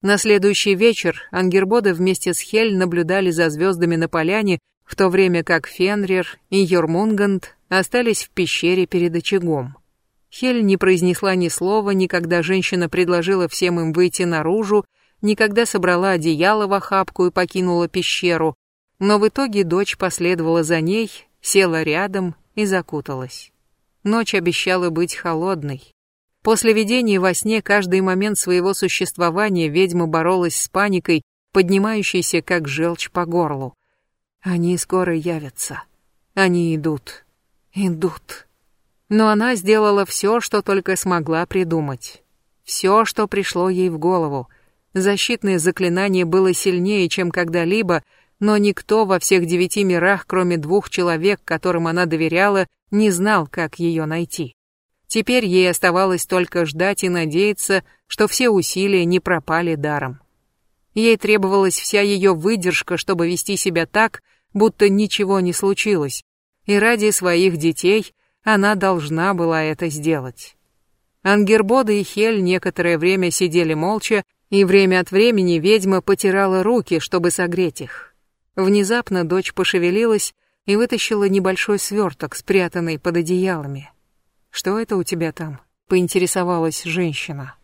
На следующий вечер Ангербода вместе с Хель наблюдали за звездами на поляне, в то время как Фенрир и Йормунганд остались в пещере перед очагом. Хель не произнесла ни слова, никогда женщина предложила всем им выйти наружу, никогда собрала одеяло в охапку и покинула пещеру, но в итоге дочь последовала за ней, села рядом и закуталась. Ночь обещала быть холодной. После видения во сне каждый момент своего существования ведьма боролась с паникой, поднимающейся как желчь по горлу. Они скоро явятся. Они идут. Идут. Но она сделала все, что только смогла придумать. Все, что пришло ей в голову. Защитное заклинание было сильнее, чем когда-либо, но никто во всех девяти мирах, кроме двух человек, которым она доверяла, не знал, как ее найти. Теперь ей оставалось только ждать и надеяться, что все усилия не пропали даром. Ей требовалась вся ее выдержка, чтобы вести себя так, будто ничего не случилось, и ради своих детей она должна была это сделать. Ангербода и Хель некоторое время сидели молча, и время от времени ведьма потирала руки, чтобы согреть их. Внезапно дочь пошевелилась и вытащила небольшой сверток, спрятанный под одеялами. «Что это у тебя там?» — поинтересовалась женщина.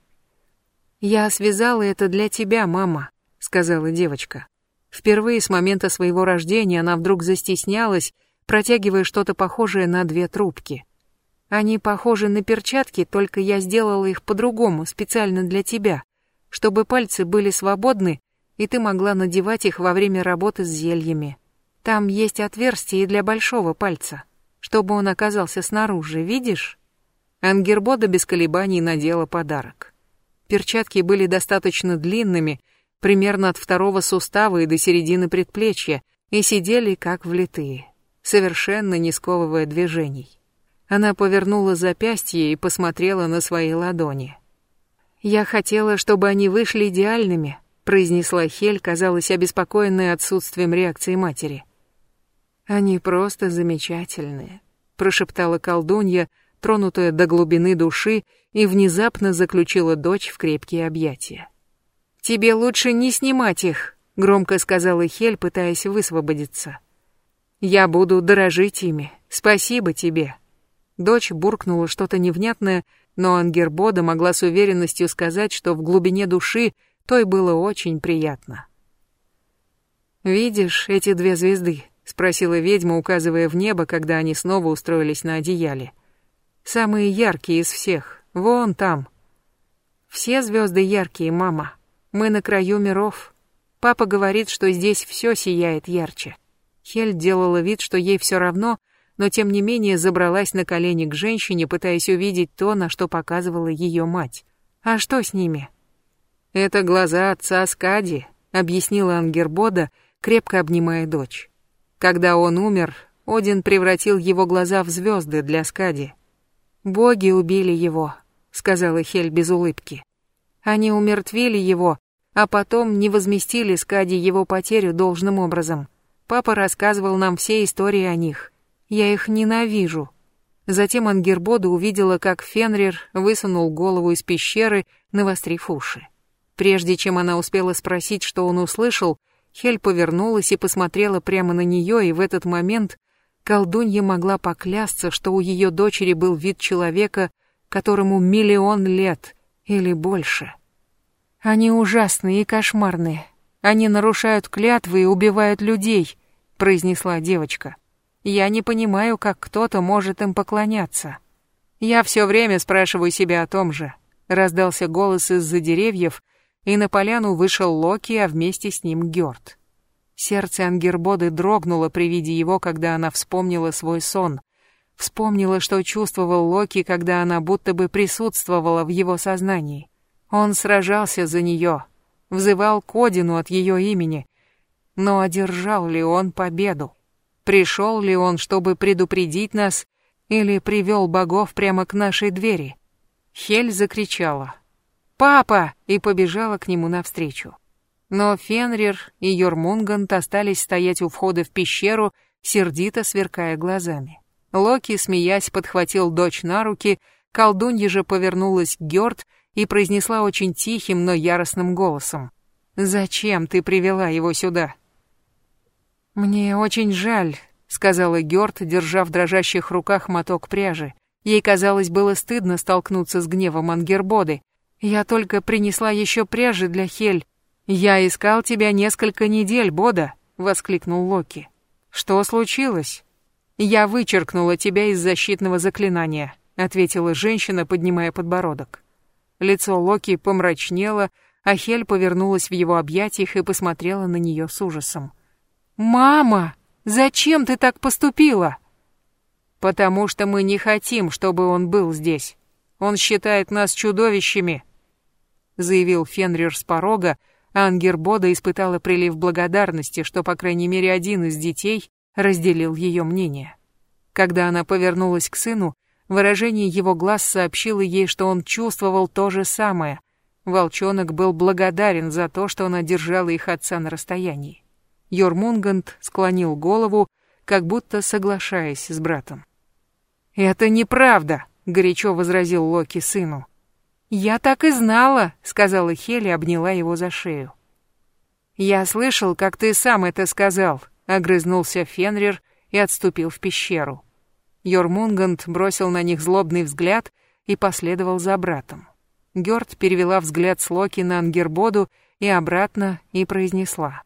«Я связала это для тебя, мама», — сказала девочка. Впервые с момента своего рождения она вдруг застеснялась, протягивая что-то похожее на две трубки. Они похожи на перчатки, только я сделала их по-другому, специально для тебя, чтобы пальцы были свободны, и ты могла надевать их во время работы с зельями. Там есть отверстие для большого пальца чтобы он оказался снаружи, видишь? Ангербода без колебаний надела подарок. Перчатки были достаточно длинными, примерно от второго сустава и до середины предплечья, и сидели как влитые, совершенно не сковывая движений. Она повернула запястье и посмотрела на свои ладони. «Я хотела, чтобы они вышли идеальными», произнесла Хель, казалось обеспокоенная отсутствием реакции матери. «Они просто замечательные», — прошептала колдунья, тронутая до глубины души, и внезапно заключила дочь в крепкие объятия. «Тебе лучше не снимать их», — громко сказала Хель, пытаясь высвободиться. «Я буду дорожить ими. Спасибо тебе». Дочь буркнула что-то невнятное, но Ангербода могла с уверенностью сказать, что в глубине души той было очень приятно. «Видишь эти две звезды?» — спросила ведьма, указывая в небо, когда они снова устроились на одеяле. «Самые яркие из всех. Вон там». «Все звезды яркие, мама. Мы на краю миров. Папа говорит, что здесь все сияет ярче». Хель делала вид, что ей все равно, но тем не менее забралась на колени к женщине, пытаясь увидеть то, на что показывала ее мать. «А что с ними?» «Это глаза отца Скади», — объяснила Ангербода, крепко обнимая дочь. Когда он умер, Один превратил его глаза в звезды для Скади. «Боги убили его», — сказала Хель без улыбки. «Они умертвили его, а потом не возместили Скади его потерю должным образом. Папа рассказывал нам все истории о них. Я их ненавижу». Затем Ангербода увидела, как Фенрир высунул голову из пещеры, навострив уши. Прежде чем она успела спросить, что он услышал, Хель повернулась и посмотрела прямо на нее, и в этот момент колдунья могла поклясться, что у ее дочери был вид человека, которому миллион лет или больше. «Они ужасные и кошмарные. Они нарушают клятвы и убивают людей», — произнесла девочка. «Я не понимаю, как кто-то может им поклоняться». «Я все время спрашиваю себя о том же», — раздался голос из-за деревьев, — и на поляну вышел Локи, а вместе с ним Гёрд. Сердце Ангербоды дрогнуло при виде его, когда она вспомнила свой сон. Вспомнила, что чувствовал Локи, когда она будто бы присутствовала в его сознании. Он сражался за нее, взывал к Одину от ее имени. Но одержал ли он победу? Пришел ли он, чтобы предупредить нас, или привел богов прямо к нашей двери? Хель закричала. «Папа!» и побежала к нему навстречу. Но Фенрир и Йормунганд остались стоять у входа в пещеру, сердито сверкая глазами. Локи, смеясь, подхватил дочь на руки, колдунья же повернулась к Гёрд и произнесла очень тихим, но яростным голосом. «Зачем ты привела его сюда?» «Мне очень жаль», — сказала Гёрт, держа в дрожащих руках моток пряжи. Ей, казалось, было стыдно столкнуться с гневом Ангербоды. «Я только принесла еще пряжи для Хель. Я искал тебя несколько недель, Бода», — воскликнул Локи. «Что случилось?» «Я вычеркнула тебя из защитного заклинания», — ответила женщина, поднимая подбородок. Лицо Локи помрачнело, а Хель повернулась в его объятиях и посмотрела на нее с ужасом. «Мама, зачем ты так поступила?» «Потому что мы не хотим, чтобы он был здесь. Он считает нас чудовищами», — заявил Фенрир с порога, Ангербода испытала прилив благодарности, что, по крайней мере, один из детей разделил ее мнение. Когда она повернулась к сыну, выражение его глаз сообщило ей, что он чувствовал то же самое. Волчонок был благодарен за то, что она держала их отца на расстоянии. Йормунганд склонил голову, как будто соглашаясь с братом. «Это неправда», — горячо возразил Локи сыну. «Я так и знала», — сказала Хели, обняла его за шею. «Я слышал, как ты сам это сказал», Огрызнулся Фенрир и отступил в пещеру. Йормунганд бросил на них злобный взгляд и последовал за братом. Гёрд перевела взгляд с Локи на Ангербоду и обратно и произнесла.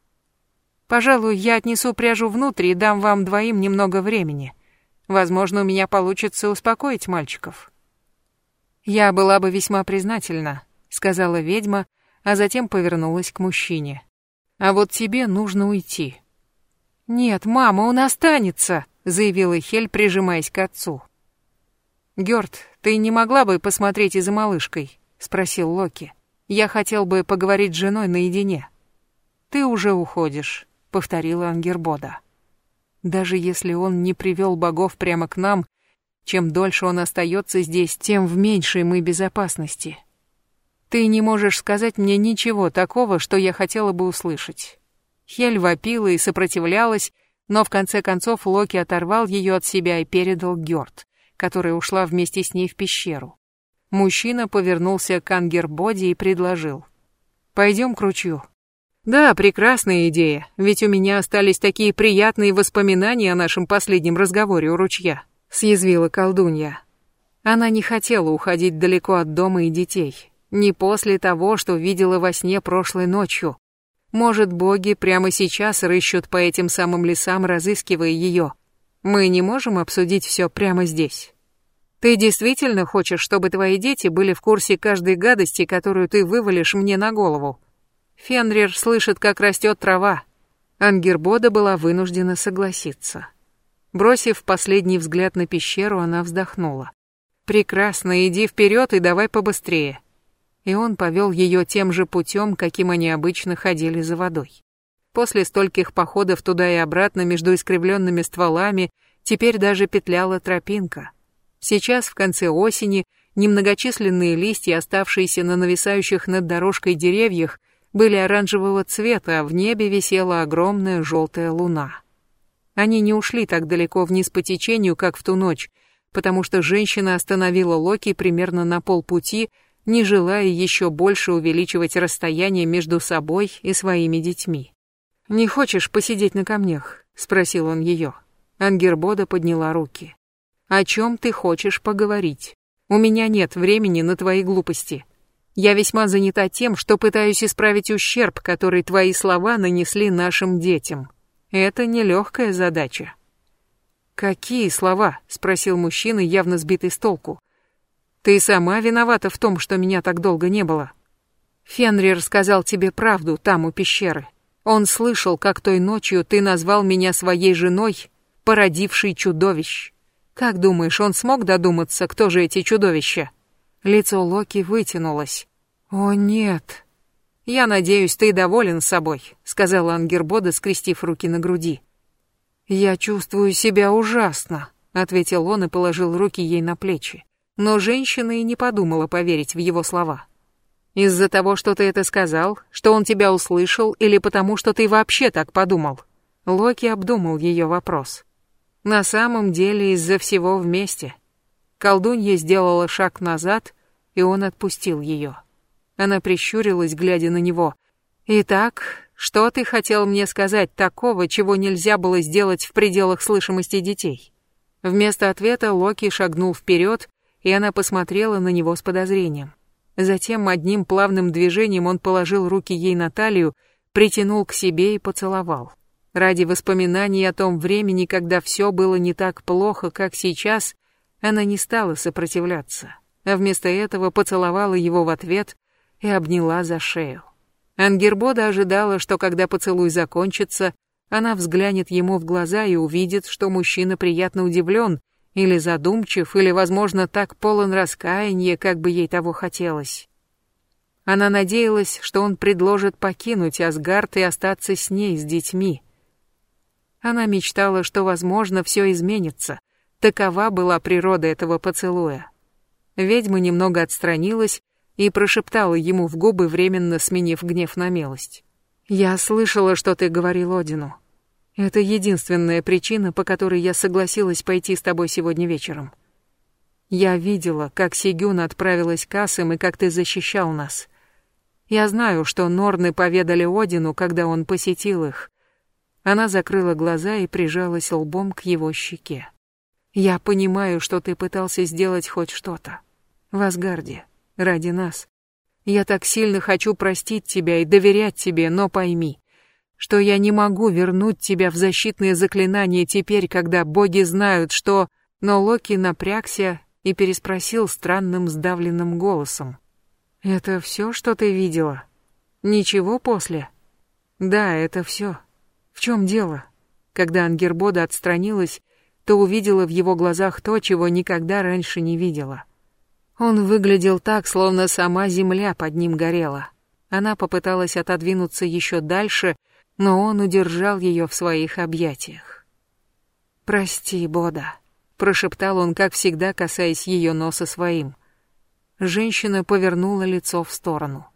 «Пожалуй, я отнесу пряжу внутрь и дам вам двоим немного времени. Возможно, у меня получится успокоить мальчиков». «Я была бы весьма признательна», — сказала ведьма, а затем повернулась к мужчине. «А вот тебе нужно уйти. «Нет, мама, он останется», — заявила Хель, прижимаясь к отцу. «Гёрд, ты не могла бы посмотреть и за малышкой?» — спросил Локи. «Я хотел бы поговорить с женой наедине». «Ты уже уходишь», — повторила Ангербода. «Даже если он не привел богов прямо к нам, чем дольше он остается здесь, тем в меньшей мы безопасности. Ты не можешь сказать мне ничего такого, что я хотела бы услышать. Хель вопила и сопротивлялась, но в конце концов Локи оторвал ее от себя и передал Гёрд, которая ушла вместе с ней в пещеру. Мужчина повернулся к Ангербоде и предложил. «Пойдем к ручью». «Да, прекрасная идея, ведь у меня остались такие приятные воспоминания о нашем последнем разговоре у ручья», — съязвила колдунья. Она не хотела уходить далеко от дома и детей, не после того, что видела во сне прошлой ночью, может, боги прямо сейчас рыщут по этим самым лесам, разыскивая ее. Мы не можем обсудить все прямо здесь. Ты действительно хочешь, чтобы твои дети были в курсе каждой гадости, которую ты вывалишь мне на голову? Фенрир слышит, как растет трава. Ангербода была вынуждена согласиться. Бросив последний взгляд на пещеру, она вздохнула. «Прекрасно, иди вперед и давай побыстрее и он повел ее тем же путем, каким они обычно ходили за водой. После стольких походов туда и обратно между искривленными стволами теперь даже петляла тропинка. Сейчас, в конце осени, немногочисленные листья, оставшиеся на нависающих над дорожкой деревьях, были оранжевого цвета, а в небе висела огромная желтая луна. Они не ушли так далеко вниз по течению, как в ту ночь, потому что женщина остановила Локи примерно на полпути, не желая еще больше увеличивать расстояние между собой и своими детьми. «Не хочешь посидеть на камнях?» — спросил он ее. Ангербода подняла руки. «О чем ты хочешь поговорить? У меня нет времени на твои глупости. Я весьма занята тем, что пытаюсь исправить ущерб, который твои слова нанесли нашим детям. Это нелегкая задача». «Какие слова?» — спросил мужчина, явно сбитый с толку. Ты сама виновата в том, что меня так долго не было. Фенрир сказал тебе правду там у пещеры. Он слышал, как той ночью ты назвал меня своей женой, породившей чудовищ. Как думаешь, он смог додуматься, кто же эти чудовища? Лицо Локи вытянулось. О нет. Я надеюсь, ты доволен собой, сказала Ангербода, скрестив руки на груди. Я чувствую себя ужасно, ответил он и положил руки ей на плечи но женщина и не подумала поверить в его слова. Из-за того, что ты это сказал, что он тебя услышал, или потому, что ты вообще так подумал? Локи обдумал ее вопрос. На самом деле из-за всего вместе. Колдунья сделала шаг назад, и он отпустил ее. Она прищурилась, глядя на него. «Итак, что ты хотел мне сказать такого, чего нельзя было сделать в пределах слышимости детей?» Вместо ответа Локи шагнул вперед, и она посмотрела на него с подозрением. Затем одним плавным движением он положил руки ей на талию, притянул к себе и поцеловал. Ради воспоминаний о том времени, когда все было не так плохо, как сейчас, она не стала сопротивляться, а вместо этого поцеловала его в ответ и обняла за шею. Ангербода ожидала, что когда поцелуй закончится, она взглянет ему в глаза и увидит, что мужчина приятно удивлен, или задумчив, или, возможно, так полон раскаяния, как бы ей того хотелось. Она надеялась, что он предложит покинуть Асгард и остаться с ней, с детьми. Она мечтала, что, возможно, все изменится. Такова была природа этого поцелуя. Ведьма немного отстранилась и прошептала ему в губы, временно сменив гнев на милость. «Я слышала, что ты говорил Одину. Это единственная причина, по которой я согласилась пойти с тобой сегодня вечером. Я видела, как Сигюн отправилась к Асам и как ты защищал нас. Я знаю, что Норны поведали Одину, когда он посетил их, она закрыла глаза и прижалась лбом к его щеке. «Я понимаю, что ты пытался сделать хоть что-то. В Асгарде. Ради нас. Я так сильно хочу простить тебя и доверять тебе, но пойми, что я не могу вернуть тебя в защитные заклинания теперь, когда боги знают, что...» Но Локи напрягся и переспросил странным сдавленным голосом. «Это все, что ты видела? Ничего после?» «Да, это все. В чем дело? Когда Ангербода отстранилась, то увидела в его глазах то, чего никогда раньше не видела. Он выглядел так, словно сама земля под ним горела. Она попыталась отодвинуться еще дальше, но он удержал ее в своих объятиях. «Прости, Бода», — прошептал он, как всегда, касаясь ее носа своим. Женщина повернула лицо в сторону.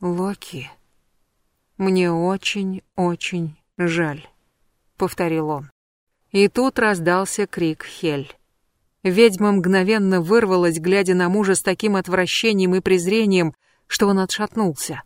«Локи», «Мне очень-очень жаль», — повторил он. И тут раздался крик Хель. Ведьма мгновенно вырвалась, глядя на мужа с таким отвращением и презрением, что он отшатнулся.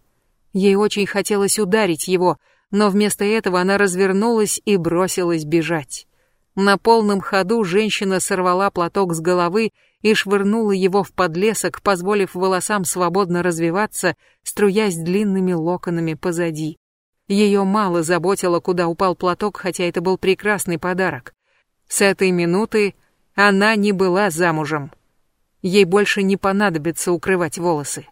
Ей очень хотелось ударить его, но вместо этого она развернулась и бросилась бежать. На полном ходу женщина сорвала платок с головы и швырнула его в подлесок, позволив волосам свободно развиваться, струясь длинными локонами позади. Ее мало заботило, куда упал платок, хотя это был прекрасный подарок. С этой минуты она не была замужем. Ей больше не понадобится укрывать волосы.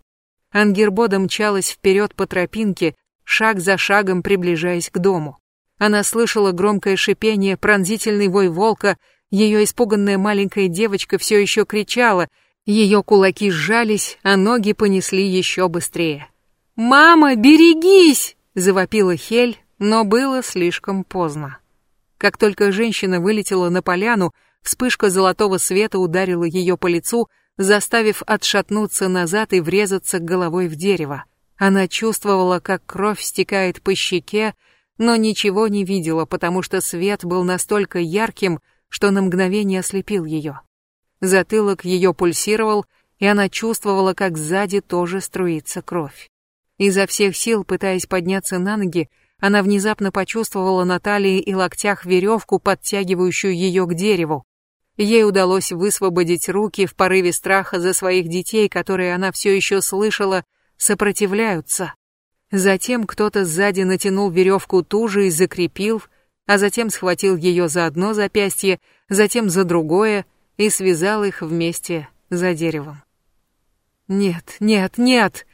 Ангербода мчалась вперед по тропинке, шаг за шагом приближаясь к дому. Она слышала громкое шипение, пронзительный вой волка, ее испуганная маленькая девочка все еще кричала, ее кулаки сжались, а ноги понесли еще быстрее. «Мама, берегись!» — завопила Хель, но было слишком поздно. Как только женщина вылетела на поляну, вспышка золотого света ударила ее по лицу, заставив отшатнуться назад и врезаться головой в дерево. Она чувствовала, как кровь стекает по щеке, но ничего не видела, потому что свет был настолько ярким, что на мгновение ослепил ее. Затылок ее пульсировал, и она чувствовала, как сзади тоже струится кровь. Изо всех сил, пытаясь подняться на ноги, она внезапно почувствовала на талии и локтях веревку, подтягивающую ее к дереву. Ей удалось высвободить руки в порыве страха за своих детей, которые она все еще слышала, сопротивляются. Затем кто-то сзади натянул веревку туже и закрепил, а затем схватил ее за одно запястье, затем за другое и связал их вместе за деревом. Нет, нет, нет!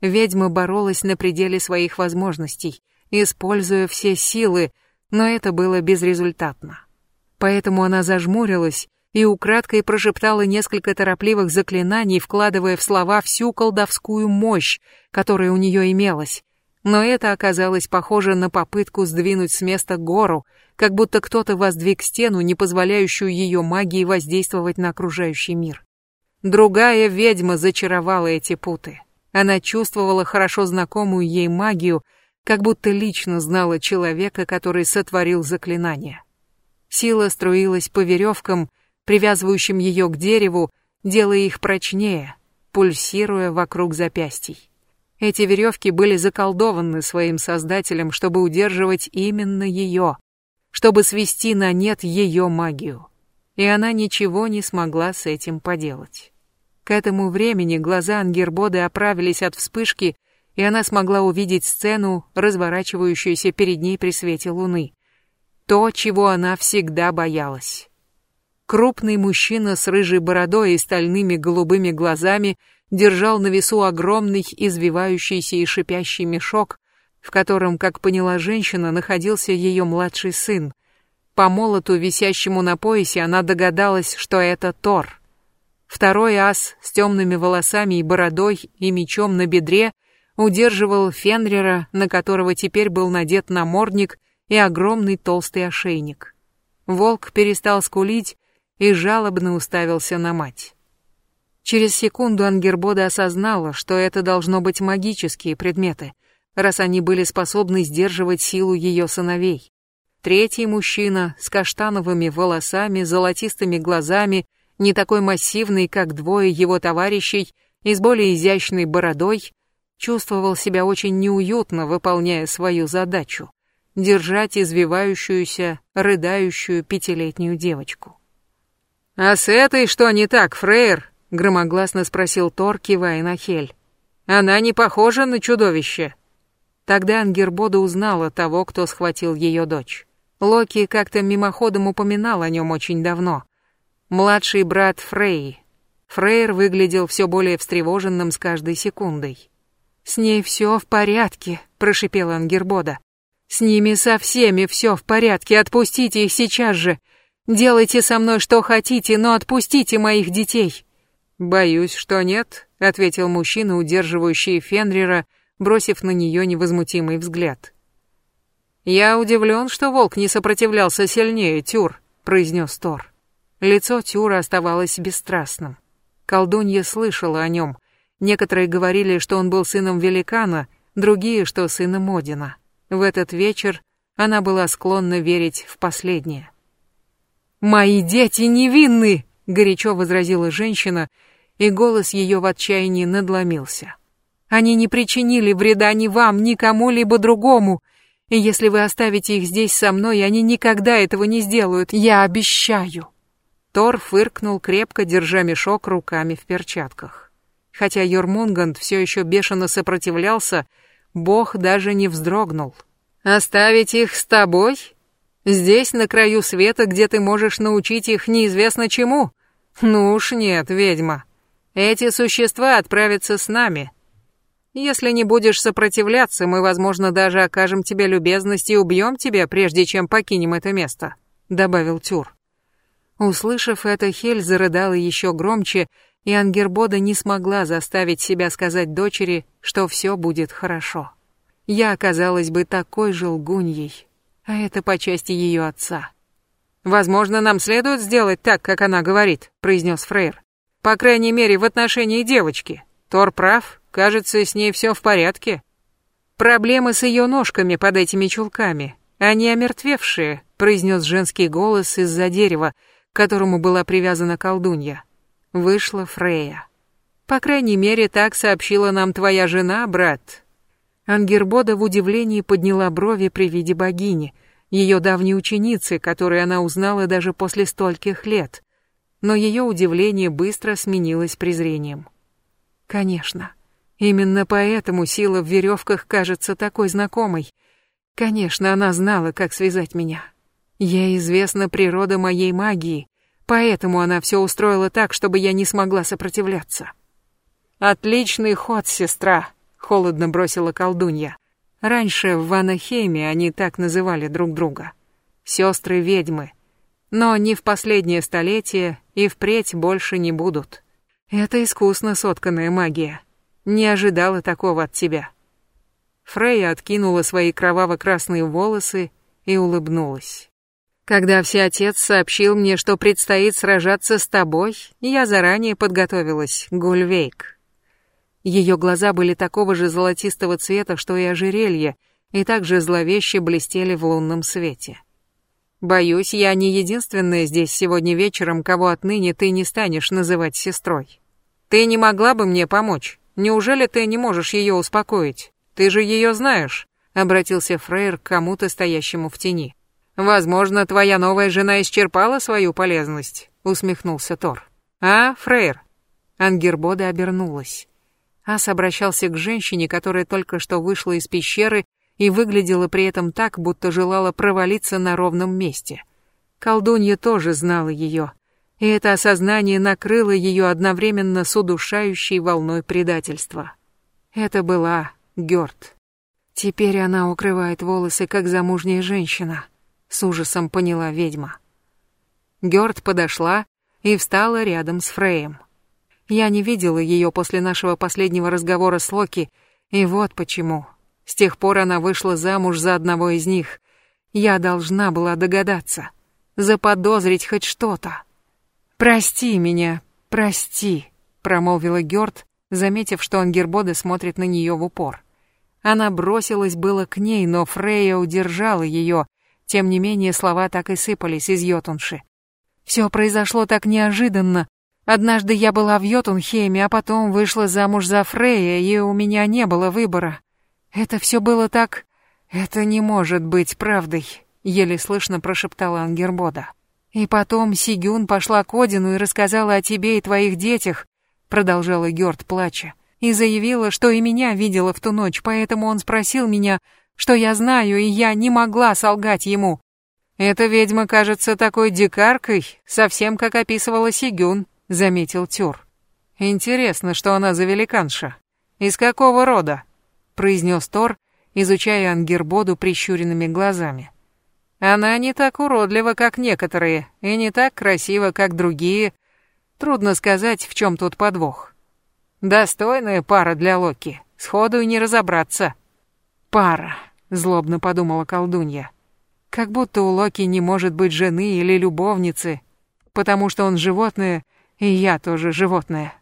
Ведьма боролась на пределе своих возможностей, используя все силы, но это было безрезультатно. Поэтому она зажмурилась и украдкой прошептала несколько торопливых заклинаний, вкладывая в слова всю колдовскую мощь, которая у нее имелась. Но это оказалось похоже на попытку сдвинуть с места гору, как будто кто-то воздвиг стену, не позволяющую ее магии воздействовать на окружающий мир. Другая ведьма зачаровала эти путы. Она чувствовала хорошо знакомую ей магию, как будто лично знала человека, который сотворил заклинание. Сила струилась по веревкам, привязывающим ее к дереву, делая их прочнее, пульсируя вокруг запястий. Эти веревки были заколдованы своим создателем, чтобы удерживать именно ее, чтобы свести на нет ее магию. И она ничего не смогла с этим поделать. К этому времени глаза Ангербоды оправились от вспышки, и она смогла увидеть сцену, разворачивающуюся перед ней при свете луны. То, чего она всегда боялась. Крупный мужчина с рыжей бородой и стальными голубыми глазами держал на весу огромный извивающийся и шипящий мешок, в котором, как поняла женщина, находился ее младший сын. По молоту, висящему на поясе, она догадалась, что это Тор. Второй ас с темными волосами и бородой и мечом на бедре удерживал Фенрера, на которого теперь был надет намордник и огромный толстый ошейник. Волк перестал скулить и жалобно уставился на мать. Через секунду Ангербода осознала, что это должно быть магические предметы, раз они были способны сдерживать силу ее сыновей. Третий мужчина с каштановыми волосами, золотистыми глазами, не такой массивный, как двое его товарищей, и с более изящной бородой, чувствовал себя очень неуютно, выполняя свою задачу — держать извивающуюся, рыдающую пятилетнюю девочку. «А с этой что не так, Фрейр?» — громогласно спросил Тор, кивая на Хель. «Она не похожа на чудовище». Тогда Ангербода узнала того, кто схватил ее дочь. Локи как-то мимоходом упоминал о нем очень давно. Младший брат Фрей. Фрейр выглядел все более встревоженным с каждой секундой. «С ней все в порядке», — прошипел Ангербода. «С ними со всеми все в порядке, отпустите их сейчас же. Делайте со мной что хотите, но отпустите моих детей. Боюсь, что нет, ответил мужчина, удерживающий Фенрира, бросив на нее невозмутимый взгляд. Я удивлен, что волк не сопротивлялся сильнее, Тюр, произнес Тор. Лицо Тюра оставалось бесстрастным. Колдунья слышала о нем. Некоторые говорили, что он был сыном великана, другие, что сыном Одина. В этот вечер она была склонна верить в последнее. «Мои дети невинны!» — горячо возразила женщина, и голос ее в отчаянии надломился. «Они не причинили вреда ни вам, ни кому-либо другому, и если вы оставите их здесь со мной, они никогда этого не сделают, я обещаю!» Тор фыркнул, крепко держа мешок руками в перчатках. Хотя Йормунганд все еще бешено сопротивлялся, бог даже не вздрогнул. «Оставить их с тобой?» Здесь, на краю света, где ты можешь научить их неизвестно чему? Ну уж нет, ведьма. Эти существа отправятся с нами. Если не будешь сопротивляться, мы, возможно, даже окажем тебе любезность и убьем тебя, прежде чем покинем это место», — добавил Тюр. Услышав это, Хель зарыдала еще громче, и Ангербода не смогла заставить себя сказать дочери, что все будет хорошо. Я оказалась бы такой же лгуньей, а это по части ее отца. «Возможно, нам следует сделать так, как она говорит», — произнес Фрейр. «По крайней мере, в отношении девочки. Тор прав, кажется, с ней все в порядке. Проблемы с ее ножками под этими чулками. Они омертвевшие», — произнес женский голос из-за дерева, к которому была привязана колдунья. Вышла Фрея. «По крайней мере, так сообщила нам твоя жена, брат», Ангербода в удивлении подняла брови при виде богини, ее давней ученицы, которую она узнала даже после стольких лет. Но ее удивление быстро сменилось презрением. Конечно, именно поэтому сила в веревках кажется такой знакомой. Конечно, она знала, как связать меня. Ей известна природа моей магии, поэтому она все устроила так, чтобы я не смогла сопротивляться. «Отличный ход, сестра», холодно бросила колдунья. Раньше в Ванахейме они так называли друг друга. Сестры ведьмы. Но не в последнее столетие и впредь больше не будут. Это искусно сотканная магия. Не ожидала такого от тебя. Фрейя откинула свои кроваво-красные волосы и улыбнулась. Когда всеотец сообщил мне, что предстоит сражаться с тобой, я заранее подготовилась, Гульвейк. Ее глаза были такого же золотистого цвета, что и ожерелье, и также зловеще блестели в лунном свете. «Боюсь, я не единственная здесь сегодня вечером, кого отныне ты не станешь называть сестрой». Ты не могла бы мне помочь? Неужели ты не можешь ее успокоить? Ты же ее знаешь, обратился Фрейр к кому-то стоящему в тени. Возможно, твоя новая жена исчерпала свою полезность, усмехнулся Тор. А, Фрейр? Ангербода обернулась. Ас обращался к женщине, которая только что вышла из пещеры и выглядела при этом так, будто желала провалиться на ровном месте. Колдунья тоже знала ее, и это осознание накрыло ее одновременно с удушающей волной предательства. Это была Гёрд. Теперь она укрывает волосы, как замужняя женщина, с ужасом поняла ведьма. Гёрд подошла и встала рядом с Фреем. Я не видела ее после нашего последнего разговора с Локи, и вот почему. С тех пор она вышла замуж за одного из них. Я должна была догадаться, заподозрить хоть что-то. «Прости меня, прости», — промолвила Гёрд, заметив, что Ангербода смотрит на нее в упор. Она бросилась было к ней, но Фрейя удержала ее, тем не менее слова так и сыпались из Йотунши. Все произошло так неожиданно. Однажды я была в Йотунхейме, а потом вышла замуж за Фрея, и у меня не было выбора. Это все было так... Это не может быть правдой, еле слышно прошептала Ангербода. И потом Сигюн пошла к Одину и рассказала о тебе и твоих детях, продолжала Гёрд, плача, и заявила, что и меня видела в ту ночь, поэтому он спросил меня, что я знаю, и я не могла солгать ему. «Эта ведьма кажется такой дикаркой, совсем как описывала Сигюн», — заметил Тюр. «Интересно, что она за великанша. Из какого рода?» — произнес Тор, изучая Ангербоду прищуренными глазами. «Она не так уродлива, как некоторые, и не так красива, как другие. Трудно сказать, в чем тут подвох. Достойная пара для Локи, сходу и не разобраться». «Пара», — злобно подумала колдунья. Как будто у Локи не может быть жены или любовницы, потому что он животное, и я тоже животное.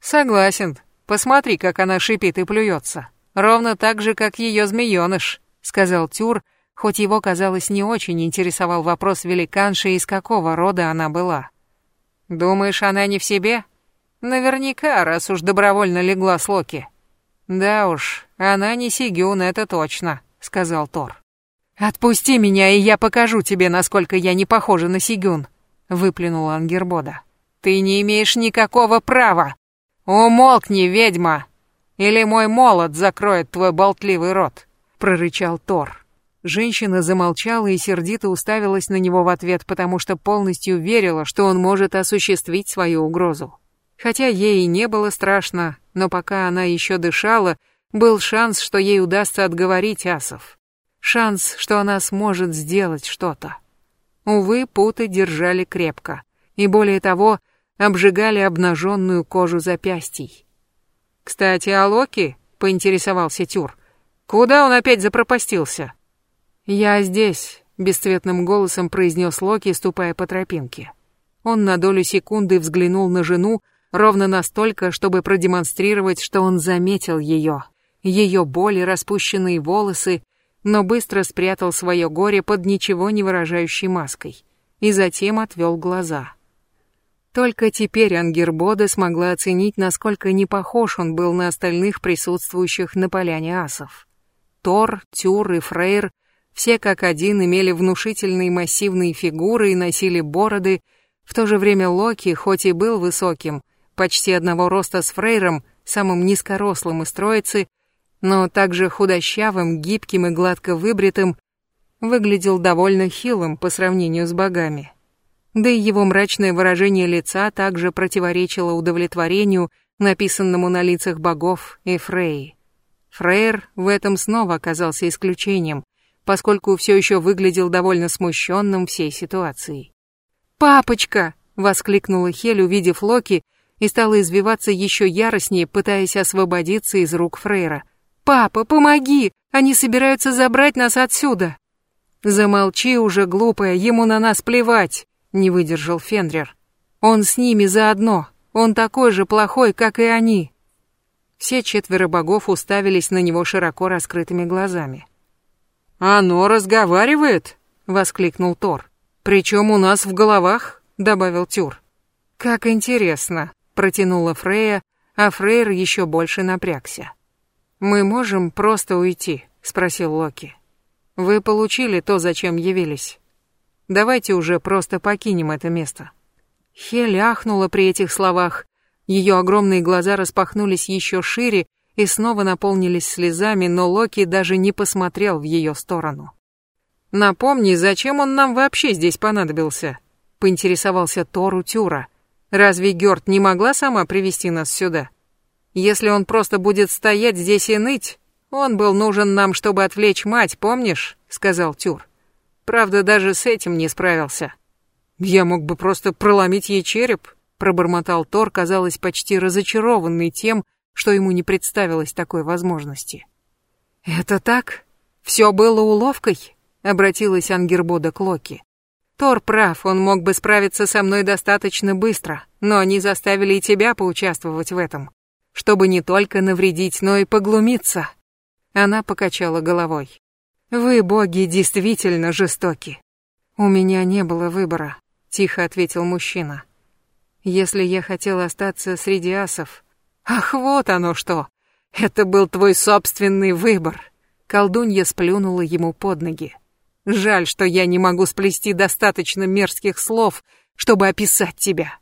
Согласен. Посмотри, как она шипит и плюется. Ровно так же, как ее змееныш, сказал Тюр, хоть его, казалось, не очень интересовал вопрос великанши, из какого рода она была. Думаешь, она не в себе? Наверняка, раз уж добровольно легла с Локи. Да уж, она не Сигюн, это точно, сказал Тор. «Отпусти меня, и я покажу тебе, насколько я не похожа на Сигюн», — выплюнула Ангербода. «Ты не имеешь никакого права! Умолкни, ведьма! Или мой молот закроет твой болтливый рот!» — прорычал Тор. Женщина замолчала и сердито уставилась на него в ответ, потому что полностью верила, что он может осуществить свою угрозу. Хотя ей и не было страшно, но пока она еще дышала, был шанс, что ей удастся отговорить асов шанс, что она сможет сделать что-то. Увы, путы держали крепко, и более того, обжигали обнаженную кожу запястий. «Кстати, о Локи?» — поинтересовался Тюр. «Куда он опять запропастился?» «Я здесь», — бесцветным голосом произнес Локи, ступая по тропинке. Он на долю секунды взглянул на жену, ровно настолько, чтобы продемонстрировать, что он заметил ее. Ее боли, распущенные волосы, но быстро спрятал свое горе под ничего не выражающей маской и затем отвел глаза. Только теперь Ангербода смогла оценить, насколько не похож он был на остальных присутствующих на поляне асов. Тор, Тюр и Фрейр все как один имели внушительные массивные фигуры и носили бороды, в то же время Локи, хоть и был высоким, почти одного роста с Фрейром, самым низкорослым из троицы, но также худощавым, гибким и гладко выбритым, выглядел довольно хилым по сравнению с богами. Да и его мрачное выражение лица также противоречило удовлетворению, написанному на лицах богов и Фрей. Фрейр в этом снова оказался исключением, поскольку все еще выглядел довольно смущенным всей ситуацией. «Папочка!» — воскликнула Хель, увидев Локи, и стала извиваться еще яростнее, пытаясь освободиться из рук Фрейра. «Папа, помоги! Они собираются забрать нас отсюда!» «Замолчи уже, глупая, ему на нас плевать!» — не выдержал Фенрир. «Он с ними заодно, он такой же плохой, как и они!» Все четверо богов уставились на него широко раскрытыми глазами. «Оно разговаривает?» — воскликнул Тор. «Причем у нас в головах?» — добавил Тюр. «Как интересно!» Протянула Фрея, а Фрейр еще больше напрягся. «Мы можем просто уйти?» — спросил Локи. «Вы получили то, зачем явились. Давайте уже просто покинем это место». Хель ахнула при этих словах. Ее огромные глаза распахнулись еще шире и снова наполнились слезами, но Локи даже не посмотрел в ее сторону. «Напомни, зачем он нам вообще здесь понадобился?» — поинтересовался Тору Тюра. «Разве Гёрд не могла сама привести нас сюда? Если он просто будет стоять здесь и ныть, он был нужен нам, чтобы отвлечь мать, помнишь?» — сказал Тюр. «Правда, даже с этим не справился». «Я мог бы просто проломить ей череп», — пробормотал Тор, казалось, почти разочарованный тем, что ему не представилось такой возможности. «Это так? Все было уловкой?» — обратилась Ангербода к Локи. «Тор прав, он мог бы справиться со мной достаточно быстро, но они заставили и тебя поучаствовать в этом, чтобы не только навредить, но и поглумиться». Она покачала головой. «Вы, боги, действительно жестоки». «У меня не было выбора», — тихо ответил мужчина. «Если я хотел остаться среди асов...» «Ах, вот оно что! Это был твой собственный выбор!» Колдунья сплюнула ему под ноги. Жаль, что я не могу сплести достаточно мерзких слов, чтобы описать тебя.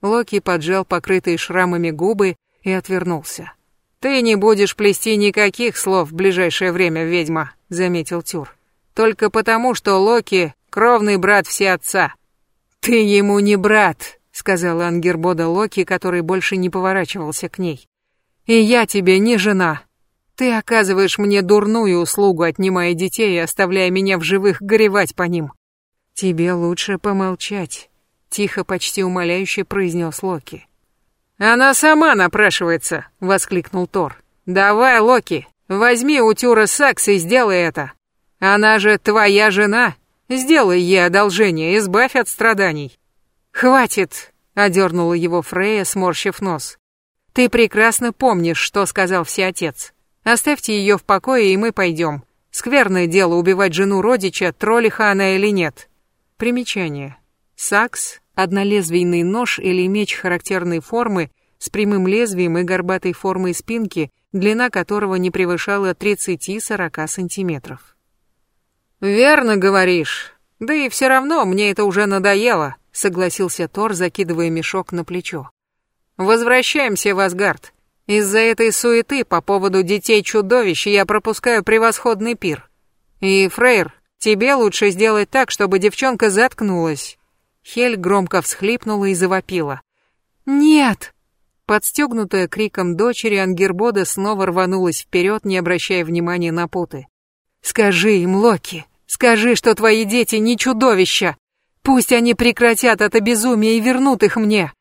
Локи поджал покрытые шрамами губы и отвернулся. Ты не будешь плести никаких слов в ближайшее время, ведьма, заметил Тюр. Только потому, что Локи кровный брат все отца. Ты ему не брат, сказала Ангербода Локи, который больше не поворачивался к ней. И я тебе не жена. Ты оказываешь мне дурную услугу, отнимая детей и оставляя меня в живых горевать по ним. Тебе лучше помолчать, тихо, почти умоляюще произнес Локи. Она сама напрашивается, воскликнул Тор. Давай, Локи, возьми у Тюра сакс и сделай это. Она же твоя жена. Сделай ей одолжение, избавь от страданий. Хватит, одернула его Фрея, сморщив нос. Ты прекрасно помнишь, что сказал всеотец. Оставьте ее в покое, и мы пойдем. Скверное дело убивать жену родича, троллиха она или нет. Примечание. Сакс – однолезвийный нож или меч характерной формы с прямым лезвием и горбатой формой спинки, длина которого не превышала 30-40 сантиметров. «Верно говоришь. Да и все равно мне это уже надоело», — согласился Тор, закидывая мешок на плечо. «Возвращаемся в Асгард. Из-за этой суеты по поводу детей-чудовищ я пропускаю превосходный пир. И, Фрейр, тебе лучше сделать так, чтобы девчонка заткнулась». Хель громко всхлипнула и завопила. «Нет!» Подстегнутая криком дочери, Ангербода снова рванулась вперед, не обращая внимания на путы. «Скажи им, Локи, скажи, что твои дети не чудовища! Пусть они прекратят это безумие и вернут их мне!»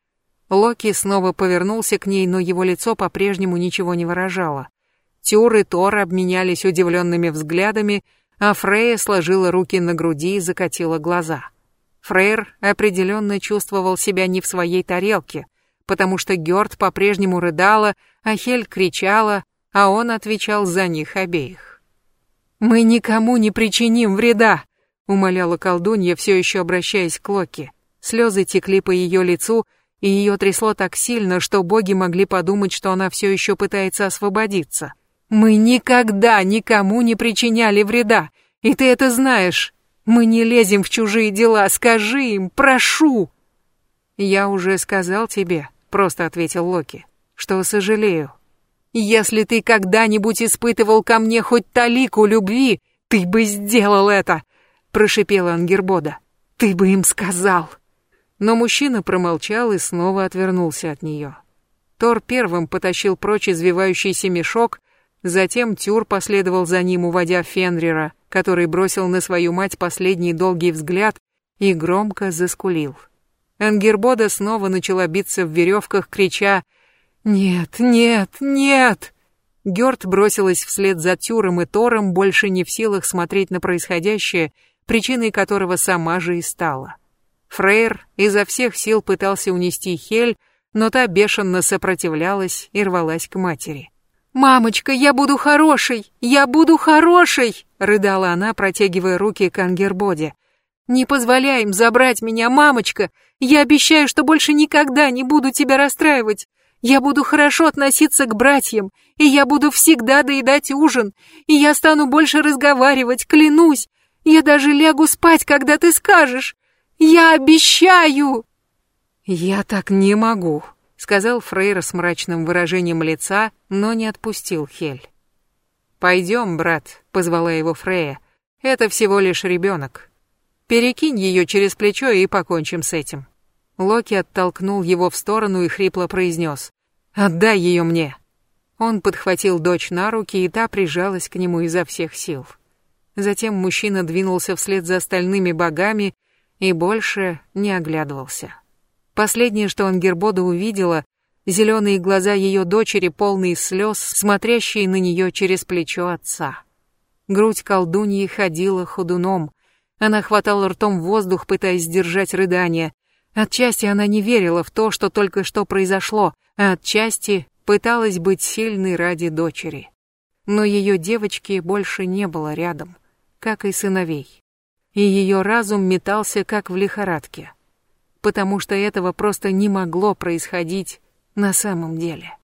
Локи снова повернулся к ней, но его лицо по-прежнему ничего не выражало. Тюр и Тор обменялись удивленными взглядами, а Фрея сложила руки на груди и закатила глаза. Фрейр определенно чувствовал себя не в своей тарелке, потому что Гёрд по-прежнему рыдала, а Хель кричала, а он отвечал за них обеих. «Мы никому не причиним вреда», — умоляла колдунья, все еще обращаясь к Локи. Слезы текли по ее лицу, и ее трясло так сильно, что боги могли подумать, что она все еще пытается освободиться. «Мы никогда никому не причиняли вреда, и ты это знаешь. Мы не лезем в чужие дела, скажи им, прошу!» «Я уже сказал тебе», — просто ответил Локи, — «что сожалею. Если ты когда-нибудь испытывал ко мне хоть талику любви, ты бы сделал это!» — прошипела Ангербода. «Ты бы им сказал!» Но мужчина промолчал и снова отвернулся от нее. Тор первым потащил прочь извивающийся мешок, затем Тюр последовал за ним, уводя Фенрира, который бросил на свою мать последний долгий взгляд и громко заскулил. Ангербода снова начала биться в веревках, крича «Нет, нет, нет!» Гёрд бросилась вслед за Тюром и Тором, больше не в силах смотреть на происходящее, причиной которого сама же и стала. Фрейр изо всех сил пытался унести Хель, но та бешено сопротивлялась и рвалась к матери. «Мамочка, я буду хорошей! Я буду хорошей!» — рыдала она, протягивая руки к Ангербоде. Не позволяй им забрать меня, мамочка. Я обещаю, что больше никогда не буду тебя расстраивать. Я буду хорошо относиться к братьям, и я буду всегда доедать ужин, и я стану больше разговаривать, клянусь. Я даже лягу спать, когда ты скажешь. Я обещаю!» «Я так не могу», — сказал Фрейр с мрачным выражением лица, но не отпустил Хель. «Пойдем, брат», — позвала его Фрея. «Это всего лишь ребенок. Перекинь ее через плечо и покончим с этим. Локи оттолкнул его в сторону и хрипло произнес. «Отдай ее мне!» Он подхватил дочь на руки, и та прижалась к нему изо всех сил. Затем мужчина двинулся вслед за остальными богами и больше не оглядывался. Последнее, что Ангербода увидела, зеленые глаза ее дочери, полные слез, смотрящие на нее через плечо отца. Грудь колдуньи ходила ходуном, она хватала ртом воздух, пытаясь сдержать рыдания. Отчасти она не верила в то, что только что произошло, а отчасти пыталась быть сильной ради дочери. Но ее девочки больше не было рядом, как и сыновей. И ее разум метался, как в лихорадке. Потому что этого просто не могло происходить на самом деле.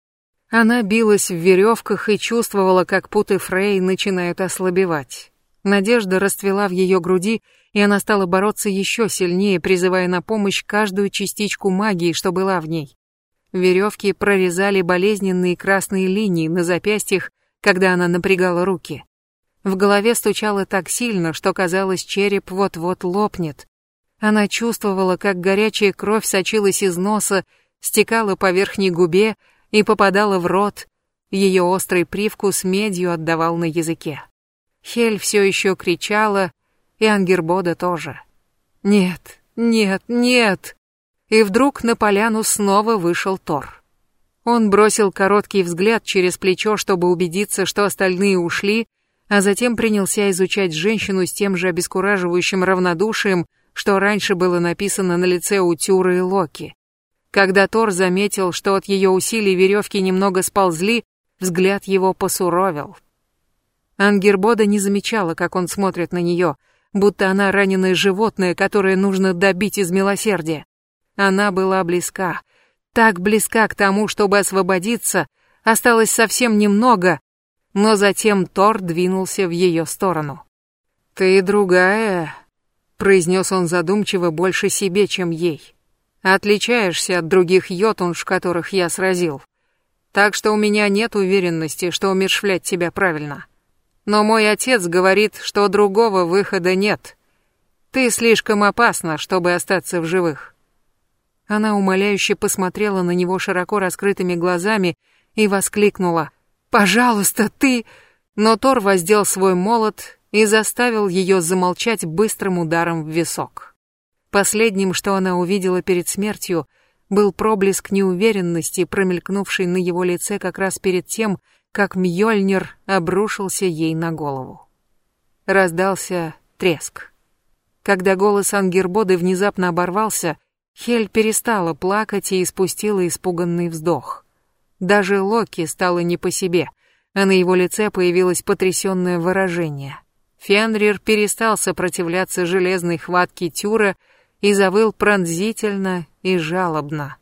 Она билась в веревках и чувствовала, как путы Фрей начинают ослабевать. Надежда расцвела в ее груди, и она стала бороться еще сильнее, призывая на помощь каждую частичку магии, что была в ней. Веревки прорезали болезненные красные линии на запястьях, когда она напрягала руки. В голове стучало так сильно, что казалось, череп вот-вот лопнет. Она чувствовала, как горячая кровь сочилась из носа, стекала по верхней губе и попадала в рот. Ее острый привкус медью отдавал на языке. Хель все еще кричала, и Ангербода тоже. «Нет, нет, нет!» И вдруг на поляну снова вышел Тор. Он бросил короткий взгляд через плечо, чтобы убедиться, что остальные ушли, а затем принялся изучать женщину с тем же обескураживающим равнодушием, что раньше было написано на лице у Тюры и Локи. Когда Тор заметил, что от ее усилий веревки немного сползли, взгляд его посуровил. Ангербода не замечала, как он смотрит на нее, будто она раненое животное, которое нужно добить из милосердия. Она была близка, так близка к тому, чтобы освободиться, осталось совсем немного, но затем Тор двинулся в ее сторону. «Ты другая», — произнес он задумчиво больше себе, чем ей. «Отличаешься от других йотунж, которых я сразил. Так что у меня нет уверенности, что умершвлять тебя правильно». Но мой отец говорит, что другого выхода нет. Ты слишком опасна, чтобы остаться в живых. Она умоляюще посмотрела на него широко раскрытыми глазами и воскликнула. «Пожалуйста, ты...» Но Тор воздел свой молот и заставил ее замолчать быстрым ударом в висок. Последним, что она увидела перед смертью, был проблеск неуверенности, промелькнувший на его лице как раз перед тем, как Мьёльнир обрушился ей на голову. Раздался треск. Когда голос Ангербоды внезапно оборвался, Хель перестала плакать и испустила испуганный вздох. Даже Локи стало не по себе, а на его лице появилось потрясённое выражение. Фенрир перестал сопротивляться железной хватке Тюра и завыл пронзительно и жалобно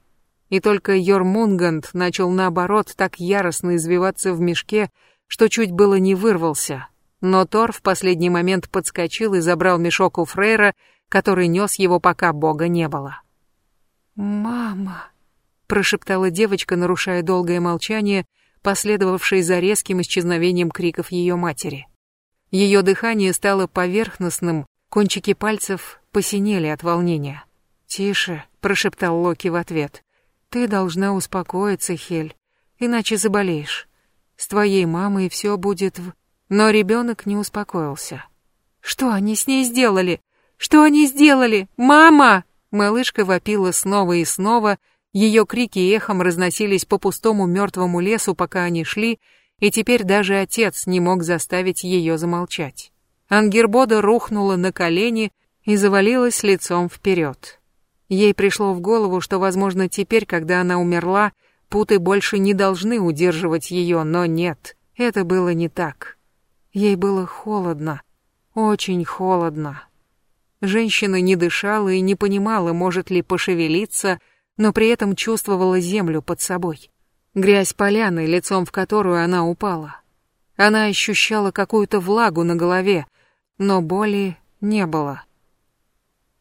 и только Йормунганд начал наоборот так яростно извиваться в мешке, что чуть было не вырвался. Но Тор в последний момент подскочил и забрал мешок у Фрейра, который нес его, пока бога не было. «Мама», — прошептала девочка, нарушая долгое молчание, последовавшее за резким исчезновением криков ее матери. Ее дыхание стало поверхностным, кончики пальцев посинели от волнения. «Тише», — прошептал Локи в ответ. Ты должна успокоиться, Хель, иначе заболеешь. С твоей мамой все будет в... Но ребенок не успокоился. Что они с ней сделали? Что они сделали? Мама! Малышка вопила снова и снова, ее крики эхом разносились по пустому мертвому лесу, пока они шли, и теперь даже отец не мог заставить ее замолчать. Ангербода рухнула на колени и завалилась лицом вперед. Ей пришло в голову, что, возможно, теперь, когда она умерла, путы больше не должны удерживать ее, но нет, это было не так. Ей было холодно, очень холодно. Женщина не дышала и не понимала, может ли пошевелиться, но при этом чувствовала землю под собой. Грязь поляны, лицом в которую она упала. Она ощущала какую-то влагу на голове, но боли не было.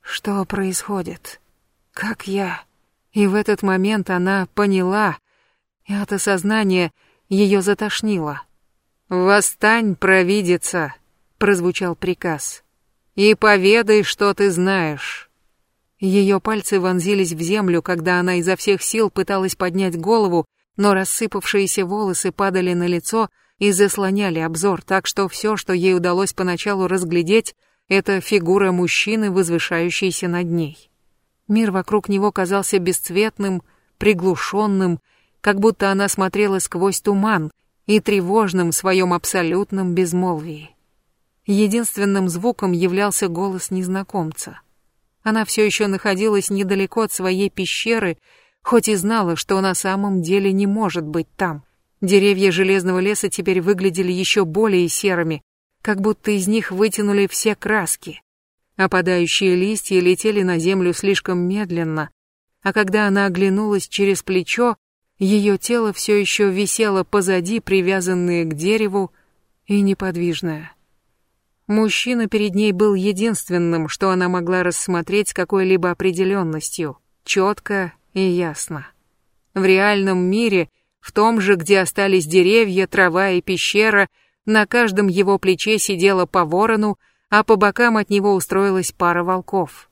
Что происходит? Как я? И в этот момент она поняла, и от осознания ее затошнило. «Восстань, провидица!» — прозвучал приказ. «И поведай, что ты знаешь». Ее пальцы вонзились в землю, когда она изо всех сил пыталась поднять голову, но рассыпавшиеся волосы падали на лицо и заслоняли обзор, так что все, что ей удалось поначалу разглядеть, это фигура мужчины, возвышающейся над ней. Мир вокруг него казался бесцветным, приглушенным, как будто она смотрела сквозь туман и тревожным в своем абсолютном безмолвии. Единственным звуком являлся голос незнакомца. Она все еще находилась недалеко от своей пещеры, хоть и знала, что на самом деле не может быть там. Деревья железного леса теперь выглядели еще более серыми, как будто из них вытянули все краски. Опадающие листья летели на землю слишком медленно, а когда она оглянулась через плечо, ее тело все еще висело позади, привязанное к дереву, и неподвижное. Мужчина перед ней был единственным, что она могла рассмотреть с какой-либо определенностью, четко и ясно. В реальном мире, в том же, где остались деревья, трава и пещера, на каждом его плече сидела по ворону, а по бокам от него устроилась пара волков.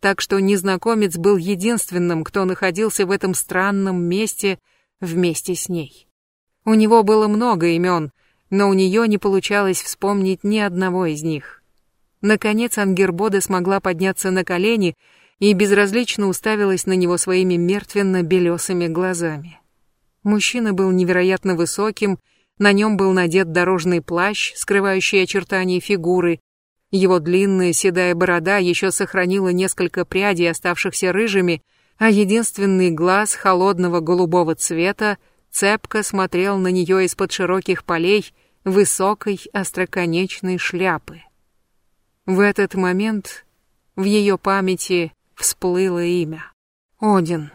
Так что незнакомец был единственным, кто находился в этом странном месте вместе с ней. У него было много имен, но у нее не получалось вспомнить ни одного из них. Наконец Ангербода смогла подняться на колени и безразлично уставилась на него своими мертвенно-белесыми глазами. Мужчина был невероятно высоким, на нем был надет дорожный плащ, скрывающий очертания фигуры. Его длинная седая борода еще сохранила несколько прядей, оставшихся рыжими, а единственный глаз холодного голубого цвета цепко смотрел на нее из-под широких полей высокой остроконечной шляпы. В этот момент в ее памяти всплыло имя. Один.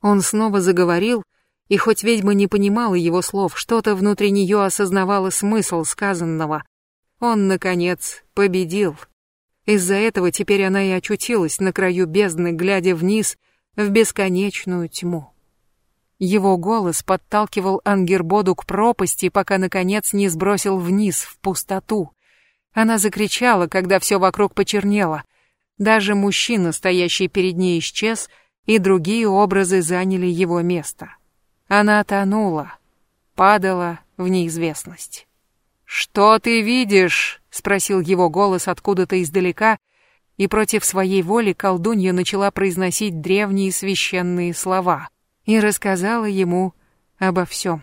Он снова заговорил, и хоть ведьма не понимала его слов, что-то внутри нее осознавало смысл сказанного. Он, наконец, победил. Из-за этого теперь она и очутилась на краю бездны, глядя вниз в бесконечную тьму. Его голос подталкивал Ангербоду к пропасти, пока, наконец, не сбросил вниз, в пустоту. Она закричала, когда все вокруг почернело. Даже мужчина, стоящий перед ней, исчез, и другие образы заняли его место. Она тонула, падала в неизвестность. «Что ты видишь?» — спросил его голос откуда-то издалека, и против своей воли колдунья начала произносить древние священные слова и рассказала ему обо всем.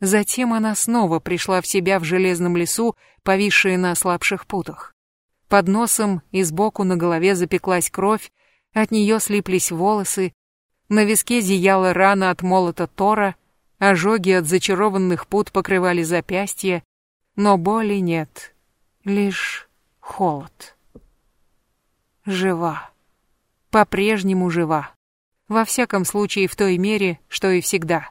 Затем она снова пришла в себя в железном лесу, повисшая на ослабших путах. Под носом и сбоку на голове запеклась кровь, от нее слиплись волосы, на виске зияла рана от молота Тора, ожоги от зачарованных пут покрывали запястья, но боли нет, лишь холод. Жива. По-прежнему жива. Во всяком случае в той мере, что и всегда.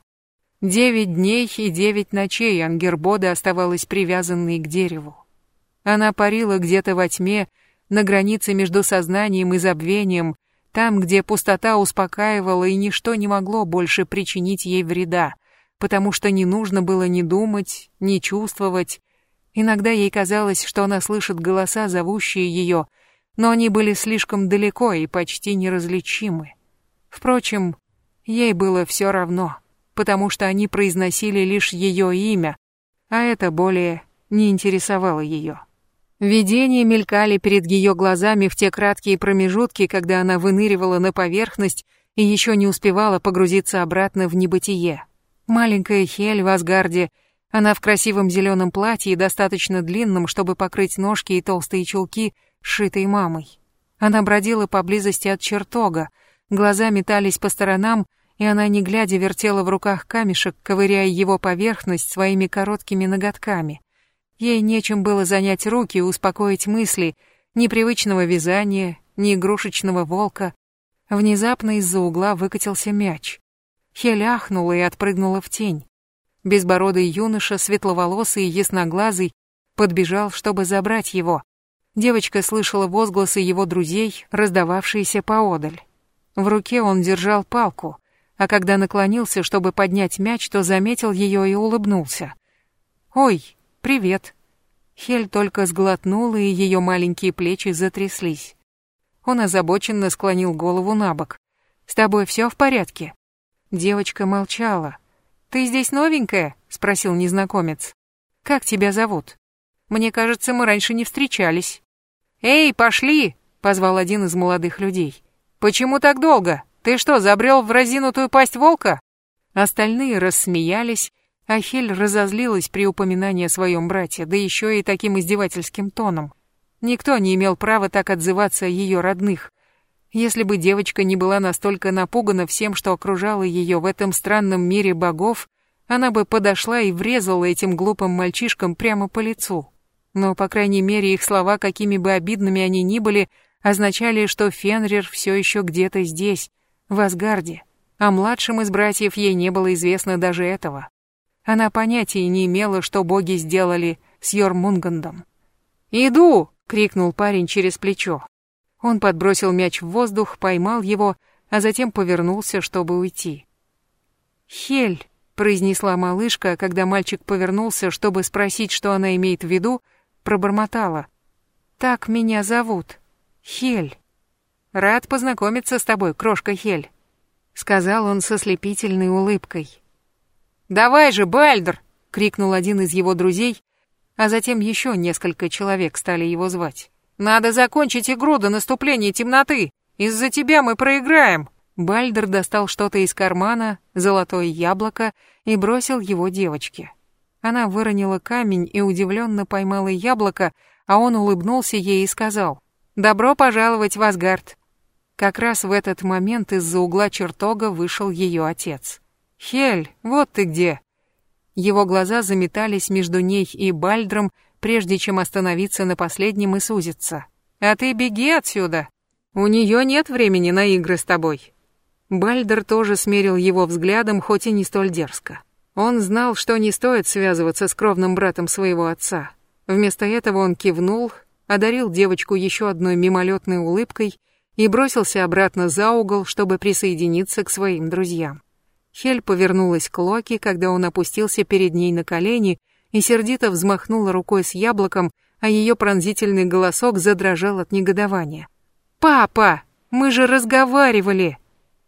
Девять дней и девять ночей Ангербода оставалась привязанной к дереву. Она парила где-то во тьме, на границе между сознанием и забвением, там, где пустота успокаивала и ничто не могло больше причинить ей вреда, потому что не нужно было ни думать, ни чувствовать. Иногда ей казалось, что она слышит голоса, зовущие ее, но они были слишком далеко и почти неразличимы. Впрочем, ей было все равно, потому что они произносили лишь ее имя, а это более не интересовало ее. Видения мелькали перед ее глазами в те краткие промежутки, когда она выныривала на поверхность и еще не успевала погрузиться обратно в небытие. Маленькая Хель в Асгарде, она в красивом зеленом платье, достаточно длинном, чтобы покрыть ножки и толстые чулки, сшитой мамой. Она бродила поблизости от чертога, глаза метались по сторонам, и она, не глядя, вертела в руках камешек, ковыряя его поверхность своими короткими ноготками. Ей нечем было занять руки и успокоить мысли, Ни привычного вязания, ни игрушечного волка. Внезапно из-за угла выкатился мяч. Хель ахнула и отпрыгнула в тень. Безбородый юноша, светловолосый и ясноглазый, подбежал, чтобы забрать его. Девочка слышала возгласы его друзей, раздававшиеся поодаль. В руке он держал палку, а когда наклонился, чтобы поднять мяч, то заметил ее и улыбнулся. «Ой, привет!» Хель только сглотнула, и ее маленькие плечи затряслись. Он озабоченно склонил голову на бок. «С тобой все в порядке?» Девочка молчала. «Ты здесь новенькая?» — спросил незнакомец. «Как тебя зовут?» «Мне кажется, мы раньше не встречались». «Эй, пошли!» — позвал один из молодых людей. «Почему так долго? Ты что, забрел в разинутую пасть волка?» Остальные рассмеялись, а Хель разозлилась при упоминании о своем брате, да еще и таким издевательским тоном. Никто не имел права так отзываться о ее родных. Если бы девочка не была настолько напугана всем, что окружало ее в этом странном мире богов, она бы подошла и врезала этим глупым мальчишкам прямо по лицу. Но, по крайней мере, их слова, какими бы обидными они ни были, означали, что Фенрир все еще где-то здесь, в Асгарде, а младшим из братьев ей не было известно даже этого. Она понятия не имела, что боги сделали с Йормунгандом. «Иду!» — крикнул парень через плечо. Он подбросил мяч в воздух, поймал его, а затем повернулся, чтобы уйти. «Хель!» — произнесла малышка, когда мальчик повернулся, чтобы спросить, что она имеет в виду, пробормотала. «Так меня зовут. Хель». «Рад познакомиться с тобой, крошка Хель», — сказал он со слепительной улыбкой. «Давай же, Бальдер!» — крикнул один из его друзей, а затем еще несколько человек стали его звать. «Надо закончить игру до наступления темноты! Из-за тебя мы проиграем!» Бальдер достал что-то из кармана, золотое яблоко, и бросил его девочке. Она выронила камень и удивленно поймала яблоко, а он улыбнулся ей и сказал «Добро пожаловать в Асгард. Как раз в этот момент из-за угла чертога вышел ее отец. «Хель, вот ты где!» Его глаза заметались между ней и Бальдром, прежде чем остановиться на последнем и сузиться. «А ты беги отсюда! У нее нет времени на игры с тобой!» Бальдер тоже смерил его взглядом, хоть и не столь дерзко. Он знал, что не стоит связываться с кровным братом своего отца. Вместо этого он кивнул, одарил девочку еще одной мимолетной улыбкой и бросился обратно за угол, чтобы присоединиться к своим друзьям. Хель повернулась к Локи, когда он опустился перед ней на колени и сердито взмахнула рукой с яблоком, а ее пронзительный голосок задрожал от негодования. «Папа, мы же разговаривали!»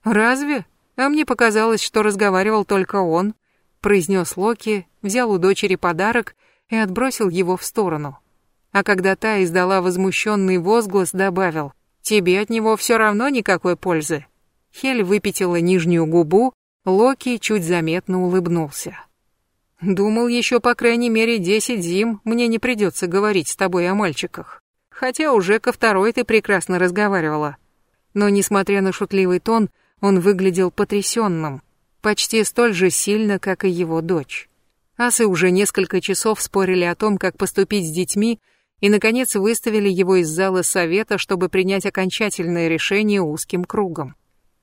«Разве? А мне показалось, что разговаривал только он», произнес Локи, взял у дочери подарок и отбросил его в сторону. А когда та издала возмущенный возглас, добавил, Тебе от него все равно никакой пользы. Хель выпятила нижнюю губу, Локи чуть заметно улыбнулся. Думал, еще по крайней мере десять зим мне не придется говорить с тобой о мальчиках. Хотя уже ко второй ты прекрасно разговаривала. Но, несмотря на шутливый тон, он выглядел потрясенным, почти столь же сильно, как и его дочь. Асы уже несколько часов спорили о том, как поступить с детьми, и, наконец, выставили его из зала совета, чтобы принять окончательное решение узким кругом.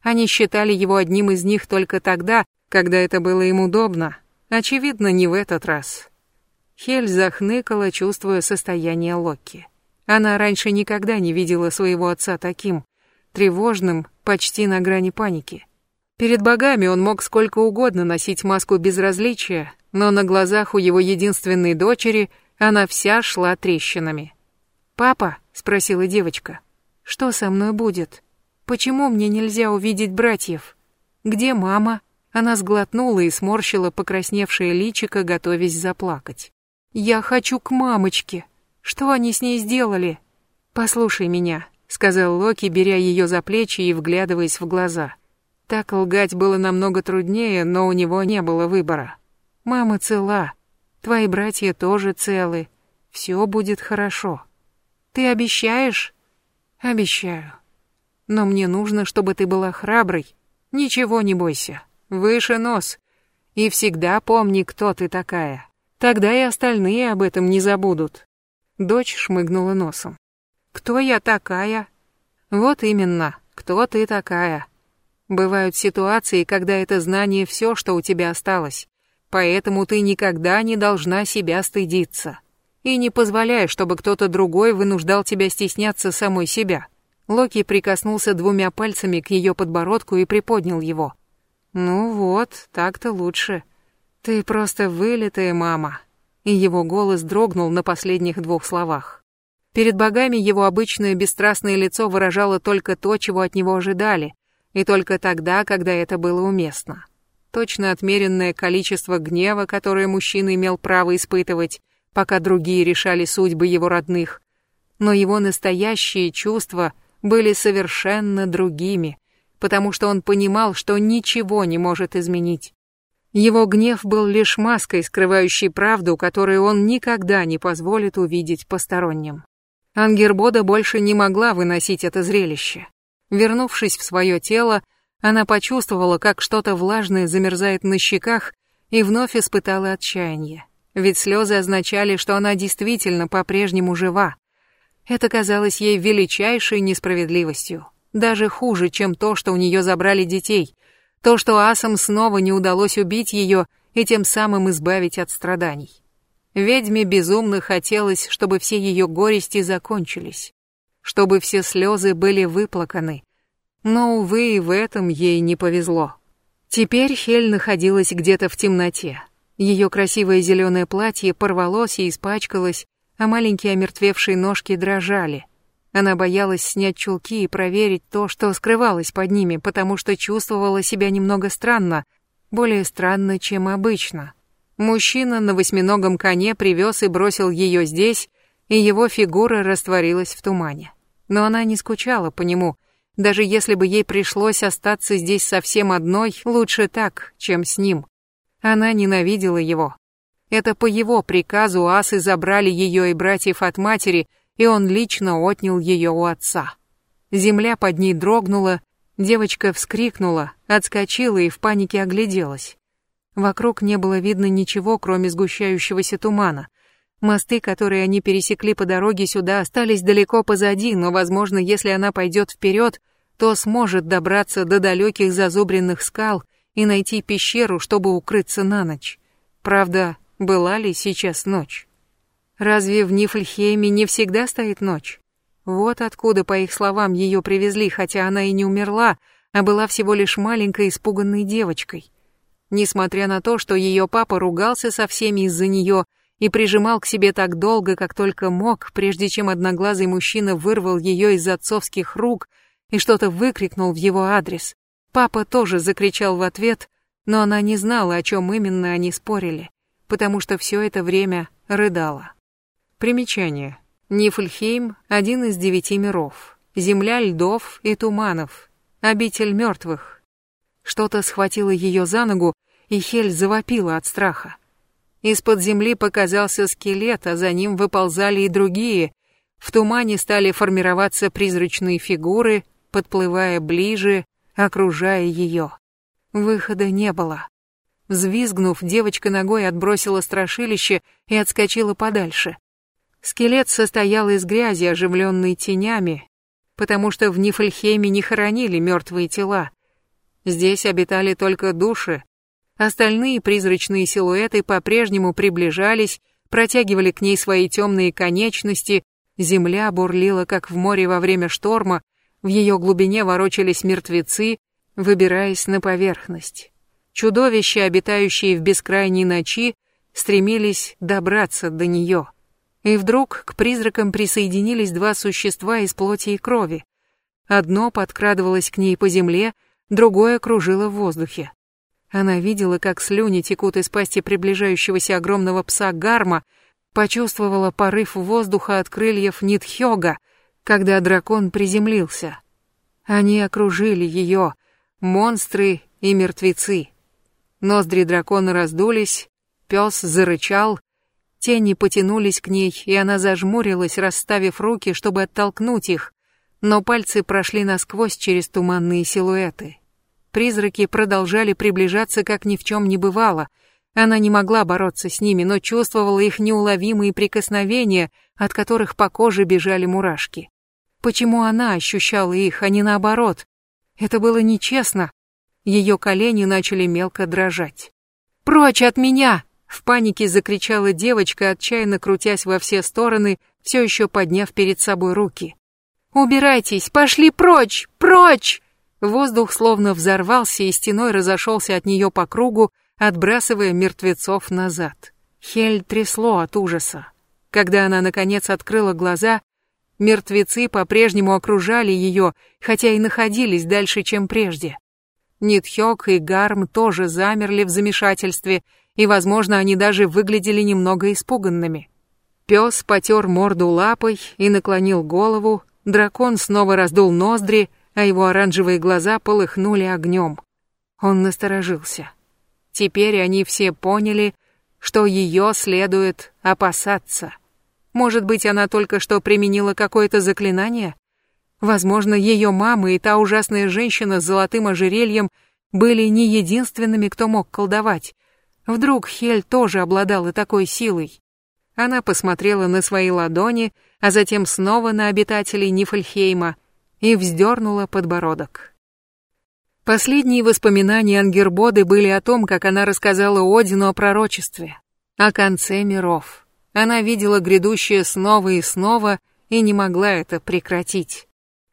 Они считали его одним из них только тогда, когда это было им удобно. Очевидно, не в этот раз. Хель захныкала, чувствуя состояние Локи. Она раньше никогда не видела своего отца таким, тревожным, почти на грани паники. Перед богами он мог сколько угодно носить маску безразличия, но на глазах у его единственной дочери – она вся шла трещинами. «Папа?» — спросила девочка. «Что со мной будет? Почему мне нельзя увидеть братьев? Где мама?» Она сглотнула и сморщила покрасневшее личико, готовясь заплакать. «Я хочу к мамочке. Что они с ней сделали?» «Послушай меня», — сказал Локи, беря ее за плечи и вглядываясь в глаза. Так лгать было намного труднее, но у него не было выбора. «Мама цела. Твои братья тоже целы. Все будет хорошо. Ты обещаешь? Обещаю. Но мне нужно, чтобы ты была храброй. Ничего не бойся. Выше нос. И всегда помни, кто ты такая. Тогда и остальные об этом не забудут. Дочь шмыгнула носом. Кто я такая? Вот именно, кто ты такая? Бывают ситуации, когда это знание все, что у тебя осталось. Поэтому ты никогда не должна себя стыдиться. И не позволяй, чтобы кто-то другой вынуждал тебя стесняться самой себя. Локи прикоснулся двумя пальцами к ее подбородку и приподнял его. Ну вот, так-то лучше. Ты просто вылитая мама. И его голос дрогнул на последних двух словах. Перед богами его обычное бесстрастное лицо выражало только то, чего от него ожидали, и только тогда, когда это было уместно. Точно отмеренное количество гнева, которое мужчина имел право испытывать, пока другие решали судьбы его родных. Но его настоящие чувства были совершенно другими, потому что он понимал, что ничего не может изменить. Его гнев был лишь маской, скрывающей правду, которую он никогда не позволит увидеть посторонним. Ангербода больше не могла выносить это зрелище. Вернувшись в свое тело, она почувствовала, как что-то влажное замерзает на щеках и вновь испытала отчаяние. Ведь слезы означали, что она действительно по-прежнему жива. Это казалось ей величайшей несправедливостью. Даже хуже, чем то, что у нее забрали детей. То, что асам снова не удалось убить ее и тем самым избавить от страданий. Ведьме безумно хотелось, чтобы все ее горести закончились, чтобы все слезы были выплаканы. Но, увы, и в этом ей не повезло. Теперь Хель находилась где-то в темноте. Ее красивое зеленое платье порвалось и испачкалось, а маленькие омертвевшие ножки дрожали. Она боялась снять чулки и проверить то, что скрывалось под ними, потому что чувствовала себя немного странно, более странно, чем обычно. Мужчина на восьминогом коне привез и бросил ее здесь, и его фигура растворилась в тумане. Но она не скучала по нему. Даже если бы ей пришлось остаться здесь совсем одной, лучше так, чем с ним. Она ненавидела его. Это по его приказу асы забрали ее и братьев от матери, и он лично отнял ее у отца. Земля под ней дрогнула, девочка вскрикнула, отскочила и в панике огляделась. Вокруг не было видно ничего, кроме сгущающегося тумана. Мосты, которые они пересекли по дороге сюда, остались далеко позади, но, возможно, если она пойдет вперед, то сможет добраться до далеких зазубренных скал и найти пещеру, чтобы укрыться на ночь. Правда, была ли сейчас ночь? Разве в Нифльхейме не всегда стоит ночь? Вот откуда, по их словам, ее привезли, хотя она и не умерла, а была всего лишь маленькой испуганной девочкой. Несмотря на то, что ее папа ругался со всеми из-за нее и прижимал к себе так долго, как только мог, прежде чем одноглазый мужчина вырвал ее из отцовских рук и что-то выкрикнул в его адрес. Папа тоже закричал в ответ, но она не знала, о чем именно они спорили, потому что все это время рыдала. Примечание. Нифльхейм — один из девяти миров. Земля льдов и туманов. Обитель мертвых, что-то схватило ее за ногу, и Хель завопила от страха. Из-под земли показался скелет, а за ним выползали и другие. В тумане стали формироваться призрачные фигуры, подплывая ближе, окружая ее. Выхода не было. Взвизгнув, девочка ногой отбросила страшилище и отскочила подальше. Скелет состоял из грязи, оживленной тенями, потому что в Нифльхейме не хоронили мертвые тела. Здесь обитали только души. Остальные призрачные силуэты по-прежнему приближались, протягивали к ней свои темные конечности, земля бурлила, как в море во время шторма, в ее глубине ворочались мертвецы, выбираясь на поверхность. Чудовища, обитающие в бескрайней ночи, стремились добраться до нее. И вдруг к призракам присоединились два существа из плоти и крови. Одно подкрадывалось к ней по земле, другое кружило в воздухе. Она видела, как слюни текут из пасти приближающегося огромного пса Гарма, почувствовала порыв воздуха от крыльев Нитхёга, когда дракон приземлился. Они окружили ее, монстры и мертвецы. Ноздри дракона раздулись, пес зарычал, тени потянулись к ней, и она зажмурилась, расставив руки, чтобы оттолкнуть их но пальцы прошли насквозь через туманные силуэты. Призраки продолжали приближаться, как ни в чем не бывало. Она не могла бороться с ними, но чувствовала их неуловимые прикосновения, от которых по коже бежали мурашки. Почему она ощущала их, а не наоборот? Это было нечестно. Ее колени начали мелко дрожать. «Прочь от меня!» В панике закричала девочка, отчаянно крутясь во все стороны, все еще подняв перед собой руки. «Убирайтесь! Пошли прочь! Прочь!» Воздух словно взорвался и стеной разошелся от нее по кругу, отбрасывая мертвецов назад. Хель трясло от ужаса. Когда она, наконец, открыла глаза, мертвецы по-прежнему окружали ее, хотя и находились дальше, чем прежде. Нитхёк и Гарм тоже замерли в замешательстве, и, возможно, они даже выглядели немного испуганными. Пес потер морду лапой и наклонил голову, дракон снова раздул ноздри, а его оранжевые глаза полыхнули огнем. Он насторожился. Теперь они все поняли, что ее следует опасаться. Может быть, она только что применила какое-то заклинание? Возможно, ее мама и та ужасная женщина с золотым ожерельем были не единственными, кто мог колдовать. Вдруг Хель тоже обладала такой силой? Она посмотрела на свои ладони, а затем снова на обитателей Нифльхейма и вздернула подбородок. Последние воспоминания Ангербоды были о том, как она рассказала Одину о пророчестве, о конце миров. Она видела грядущее снова и снова и не могла это прекратить.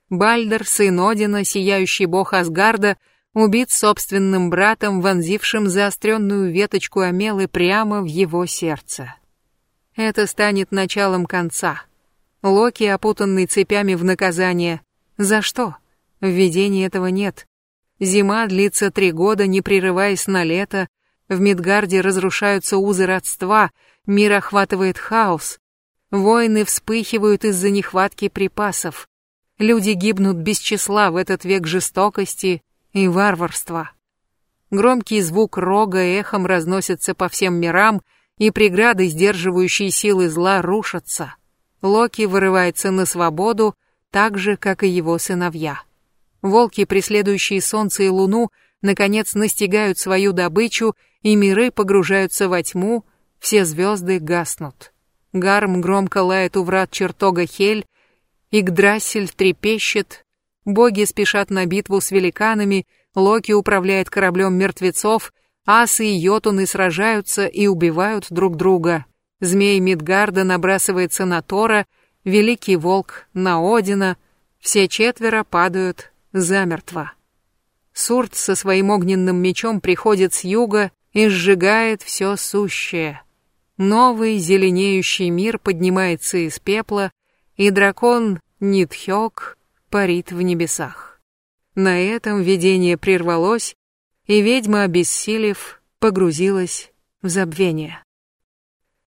Бальдер, сын Одина, сияющий бог Асгарда, убит собственным братом, вонзившим заостренную веточку Амелы прямо в его сердце. Это станет началом конца. Локи, опутанный цепями в наказание. За что? В этого нет. Зима длится три года, не прерываясь на лето. В Мидгарде разрушаются узы родства, мир охватывает хаос. Войны вспыхивают из-за нехватки припасов. Люди гибнут без числа в этот век жестокости и варварства. Громкий звук рога эхом разносится по всем мирам, и преграды, сдерживающие силы зла, рушатся. Локи вырывается на свободу, так же, как и его сыновья. Волки, преследующие солнце и луну, наконец настигают свою добычу, и миры погружаются во тьму, все звезды гаснут. Гарм громко лает у врат чертога Хель, Игдрасиль трепещет, боги спешат на битву с великанами, Локи управляет кораблем мертвецов, асы и йотуны сражаются и убивают друг друга. Змей Мидгарда набрасывается на Тора, Великий Волк на Одина, все четверо падают замертво. Сурт со своим огненным мечом приходит с юга и сжигает все сущее. Новый зеленеющий мир поднимается из пепла, и дракон Нитхёк парит в небесах. На этом видение прервалось, и ведьма, обессилев, погрузилась в забвение.